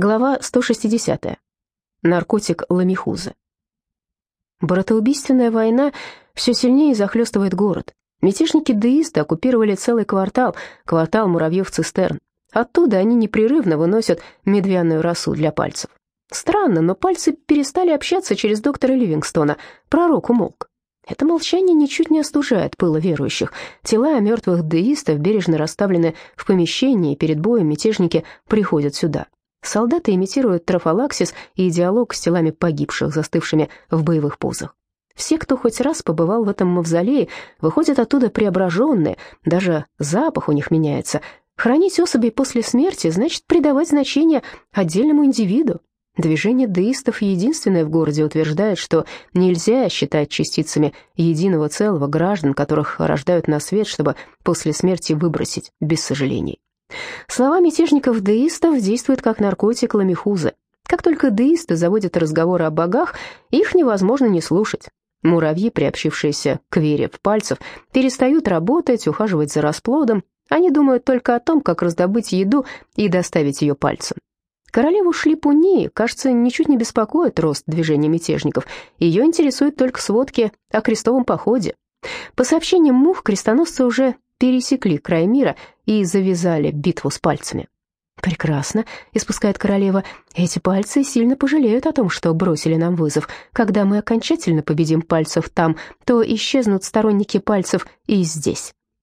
Глава 160. Наркотик ламихуза. Братоубийственная война все сильнее захлестывает город. Мятежники-деисты оккупировали целый квартал, квартал муравьев-цистерн. Оттуда они непрерывно выносят медвяную росу для пальцев. Странно, но пальцы перестали общаться через доктора Ливингстона. Пророк умолк. Это молчание ничуть не остужает пыла верующих. Тела мертвых деистов бережно расставлены в помещении, и перед боем мятежники приходят сюда. Солдаты имитируют трофалаксис и диалог с телами погибших, застывшими в боевых позах. Все, кто хоть раз побывал в этом мавзолее, выходят оттуда преображенные, даже запах у них меняется. Хранить особей после смерти значит придавать значение отдельному индивиду. Движение деистов единственное в городе утверждает, что нельзя считать частицами единого целого граждан, которых рождают на свет, чтобы после смерти выбросить без сожалений. Слова мятежников-деистов действуют как наркотик ламихузы. Как только деисты заводят разговоры о богах, их невозможно не слушать. Муравьи, приобщившиеся к вере в пальцев, перестают работать, ухаживать за расплодом. Они думают только о том, как раздобыть еду и доставить ее пальцем. Королеву Шлипуни, кажется, ничуть не беспокоит рост движения мятежников. Ее интересуют только сводки о крестовом походе. По сообщениям мух, крестоносцы уже пересекли край мира и завязали битву с пальцами. «Прекрасно», — испускает королева, — «эти пальцы сильно пожалеют о том, что бросили нам вызов. Когда мы окончательно победим пальцев там, то исчезнут сторонники пальцев и здесь».